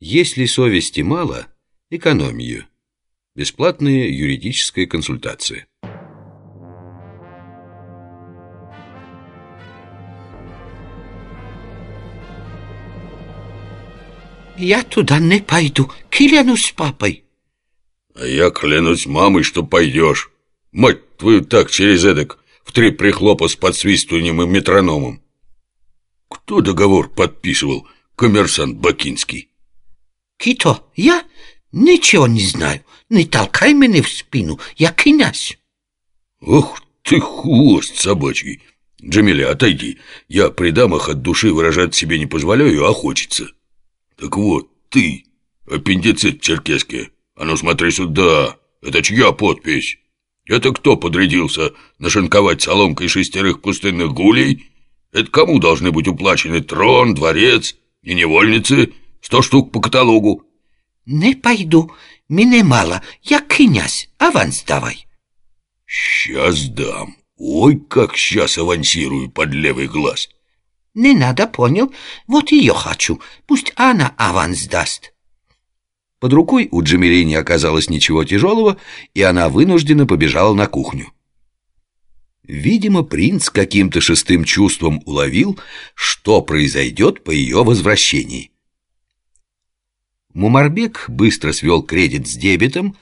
Если совести мало, экономию. Бесплатная юридическая консультация. Я туда не пойду, клянусь папой. А я клянусь мамой, что пойдешь. Мать твою так через эдак в три прихлопа с подсвистыванием и метрономом. Кто договор подписывал? Коммерсант Бакинский. Кито, я ничего не знаю. Не толкай меня в спину, я князь. Ох ты хвост собачий. Джамиля, отойди. Я при дамах от души выражать себе не позволяю, а хочется. Так вот, ты, аппендицит черкесский. А ну смотри сюда, это чья подпись? Это кто подрядился нашинковать соломкой шестерых пустынных гулей? Это кому должны быть уплачены трон, дворец и невольницы? Сто штук по каталогу. Не пойду, мне мало, я князь, аванс давай. Сейчас дам. Ой, как сейчас авансирую под левый глаз. Не надо, понял? Вот ее хочу. Пусть она аванс даст. Под рукой у Джамили не оказалось ничего тяжелого, и она вынуждена побежала на кухню. Видимо, принц каким-то шестым чувством уловил, что произойдет по ее возвращении. Мумарбек быстро свел кредит с дебетом,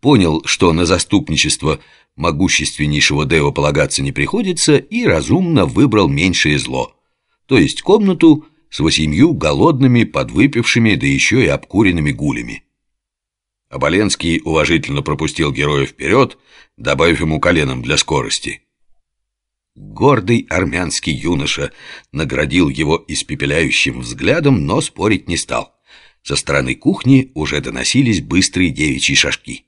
понял, что на заступничество могущественнейшего Дева полагаться не приходится, и разумно выбрал меньшее зло — то есть комнату с восемью голодными, подвыпившими, да еще и обкуренными гулями. Оболенский уважительно пропустил героя вперед, добавив ему коленом для скорости. Гордый армянский юноша наградил его испепеляющим взглядом, но спорить не стал. Со стороны кухни уже доносились быстрые девичьи шажки.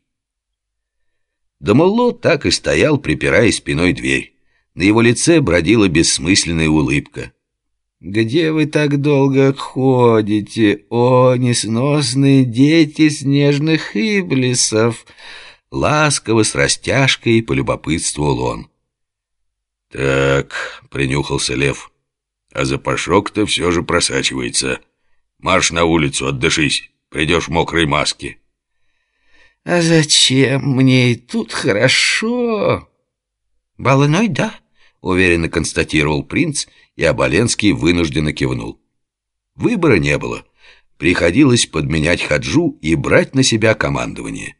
Дамолло так и стоял, припирая спиной дверь. На его лице бродила бессмысленная улыбка. Где вы так долго ходите, о, несносные дети снежных иблисов? Ласково, с растяжкой, полюбопытствовал он. Так, принюхался лев, а запашок-то все же просачивается. Марш на улицу, отдышись, придешь в мокрой маске. А зачем мне и тут хорошо? Больной, да? Уверенно констатировал принц, и Оболенский вынужденно кивнул. Выбора не было. Приходилось подменять Хаджу и брать на себя командование.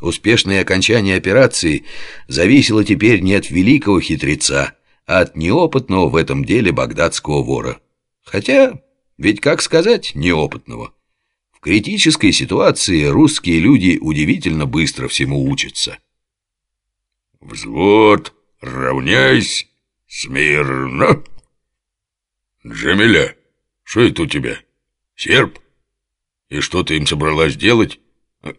Успешное окончание операции зависело теперь не от великого хитреца, а от неопытного в этом деле багдадского вора. Хотя, ведь как сказать неопытного? В критической ситуации русские люди удивительно быстро всему учатся. «Взвод, равняйсь, смирно!» «Джамиля, что это у тебя? Серп? И что ты им собралась делать?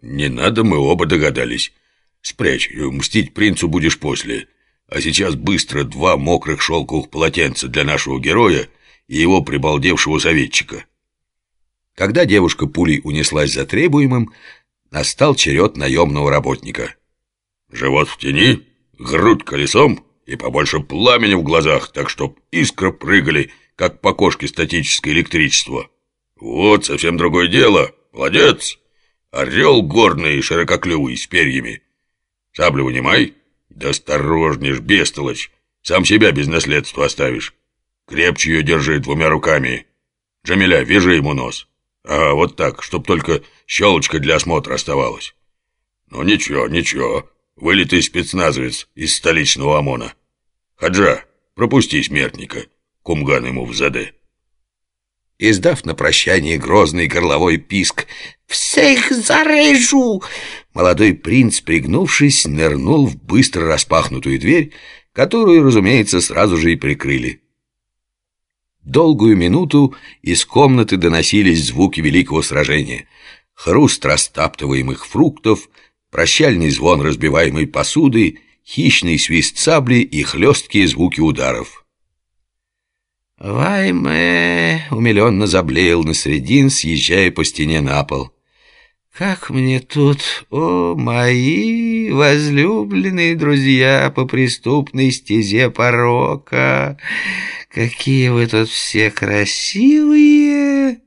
Не надо, мы оба догадались. Спрячь, мстить принцу будешь после. А сейчас быстро два мокрых шелковых полотенца для нашего героя и его прибалдевшего советчика». Когда девушка пулей унеслась за требуемым, настал черед наемного работника. «Живот в тени, грудь колесом и побольше пламени в глазах, так чтоб искры прыгали» как по кошке статическое электричество. Вот совсем другое дело. Молодец. Орел горный, ширококлювый, с перьями. Саблю вынимай. Да осторожней ж, бестолочь. Сам себя без наследства оставишь. Крепче ее держи двумя руками. Джамиля, вяжи ему нос. Ага, вот так, чтоб только щелочка для осмотра оставалась. Ну ничего, ничего. Вылитый спецназовец из столичного ОМОНа. Хаджа, пропусти смертника. Кумган ему в заде. Издав на прощание грозный горловой писк «Всех зарежу!» Молодой принц, пригнувшись, нырнул в быстро распахнутую дверь, которую, разумеется, сразу же и прикрыли. Долгую минуту из комнаты доносились звуки великого сражения. Хруст растаптываемых фруктов, прощальный звон разбиваемой посуды, хищный свист сабли и хлесткие звуки ударов. Вайме умиленно заблеял на средин, съезжая по стене на пол. «Как мне тут, о, мои возлюбленные друзья по преступной стезе порока! Какие вы тут все красивые!»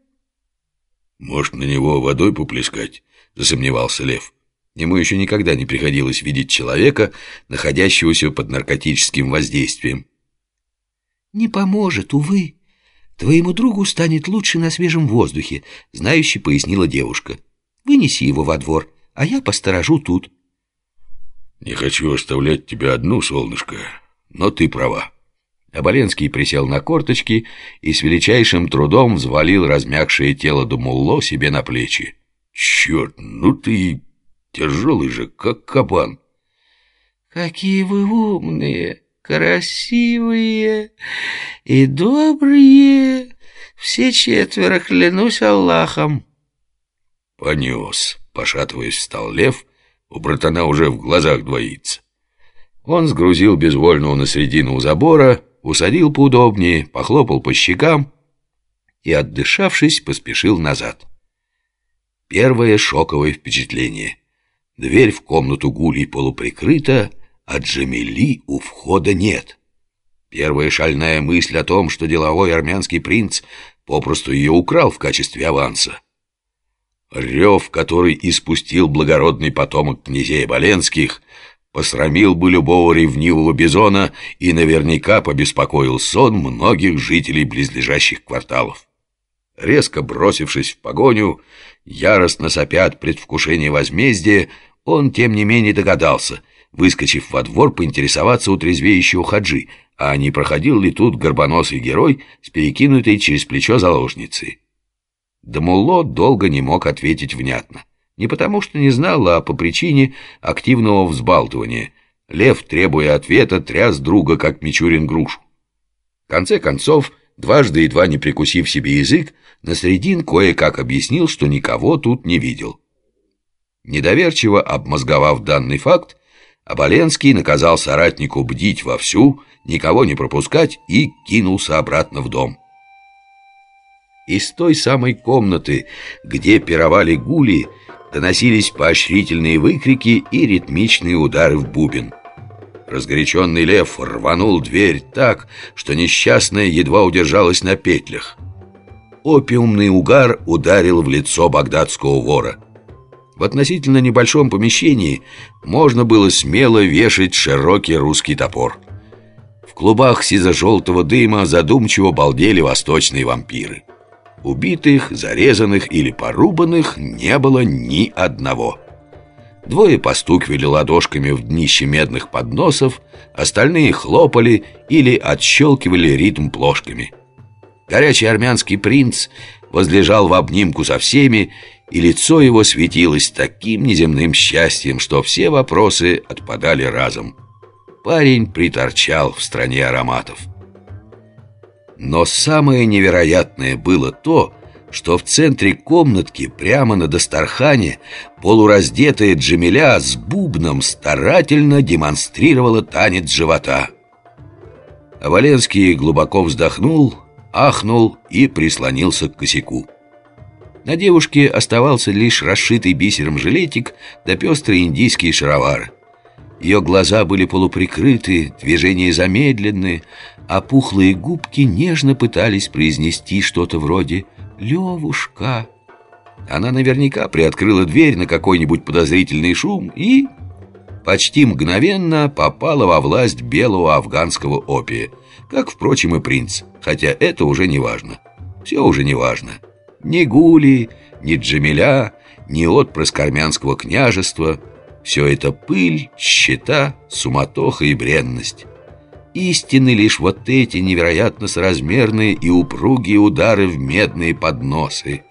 Может, на него водой поплескать? Засомневался Лев. Ему еще никогда не приходилось видеть человека, находящегося под наркотическим воздействием. «Не поможет, увы. Твоему другу станет лучше на свежем воздухе», — знающе пояснила девушка. «Вынеси его во двор, а я посторожу тут». «Не хочу оставлять тебя одну, солнышко, но ты права». Оболенский присел на корточки и с величайшим трудом взвалил размягшее тело Думулло себе на плечи. «Черт, ну ты Тяжелый же, как кабан. Какие вы умные, красивые и добрые. Все четверо, клянусь Аллахом. Понес. Пошатываясь, встал лев. У братана уже в глазах двоится. Он сгрузил безвольного на середину у забора, усадил поудобнее, похлопал по щекам и, отдышавшись, поспешил назад. Первое шоковое впечатление — Дверь в комнату Гулей полуприкрыта, а Джамили у входа нет. Первая шальная мысль о том, что деловой армянский принц попросту ее украл в качестве аванса. Рев, который испустил благородный потомок князей Боленских, посрамил бы любого ревнивого бизона и наверняка побеспокоил сон многих жителей близлежащих кварталов. Резко бросившись в погоню, яростно сопя от предвкушения возмездия, он, тем не менее, догадался, выскочив во двор, поинтересоваться у трезвеющего хаджи, а не проходил ли тут горбоносый герой с перекинутой через плечо заложницей. Дамулло долго не мог ответить внятно. Не потому что не знал, а по причине активного взбалтывания. Лев, требуя ответа, тряс друга, как Мичурин грушу. В конце концов, дважды едва не прикусив себе язык, Насредин кое-как объяснил, что никого тут не видел. Недоверчиво обмозговав данный факт, Оболенский наказал соратнику бдить вовсю, никого не пропускать и кинулся обратно в дом. Из той самой комнаты, где пировали гули, доносились поощрительные выкрики и ритмичные удары в бубен. Разгоряченный лев рванул дверь так, что несчастная едва удержалась на петлях. Опиумный угар ударил в лицо багдадского вора – в относительно небольшом помещении можно было смело вешать широкий русский топор. В клубах сизо-желтого дыма задумчиво балдели восточные вампиры. Убитых, зарезанных или порубанных не было ни одного. Двое постукивали ладошками в днище медных подносов, остальные хлопали или отщелкивали ритм плошками. Горячий армянский принц возлежал в обнимку со всеми и лицо его светилось таким неземным счастьем, что все вопросы отпадали разом. Парень приторчал в стране ароматов. Но самое невероятное было то, что в центре комнатки, прямо на Дастархане, полураздетая Джамиля с бубном старательно демонстрировала танец живота. А Валенский глубоко вздохнул, ахнул и прислонился к косяку. На девушке оставался лишь расшитый бисером жилетик да пестрые индийские шаровары. Ее глаза были полуприкрыты, движения замедленные, а пухлые губки нежно пытались произнести что-то вроде «Левушка». Она наверняка приоткрыла дверь на какой-нибудь подозрительный шум и почти мгновенно попала во власть белого афганского опия, как, впрочем, и принц, хотя это уже не важно. Все уже не важно. Ни Гули, ни Джамиля, ни отпрыск армянского княжества — все это пыль, щита, суматоха и бренность. Истины лишь вот эти невероятно соразмерные и упругие удары в медные подносы.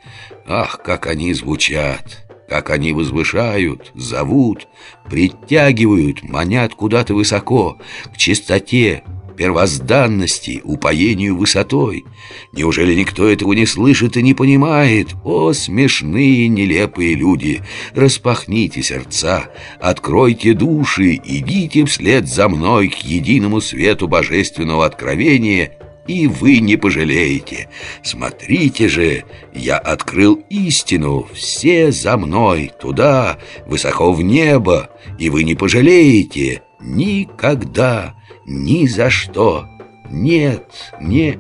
Ах, как они звучат! Как они возвышают, зовут, притягивают, манят куда-то высоко, к чистоте, первозданности, упоению высотой. Неужели никто этого не слышит и не понимает? О, смешные, нелепые люди! Распахните сердца, откройте души, идите вслед за мной к единому свету божественного откровения и вы не пожалеете. Смотрите же, я открыл истину, все за мной, туда, высоко в небо, и вы не пожалеете никогда ни за что. Нет, не...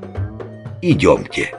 Идемте.